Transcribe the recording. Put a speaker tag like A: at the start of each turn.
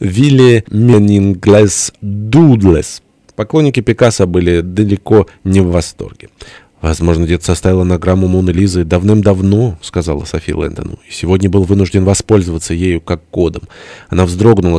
A: Вилли Менинглес Дудлес. Поклонники Пикассо были далеко не в восторге. «Возможно, дед составил анаграмму Моны Лизы давным-давно», — сказала Софи Лэндону, «и сегодня был вынужден воспользоваться ею как кодом». Она вздрогнула,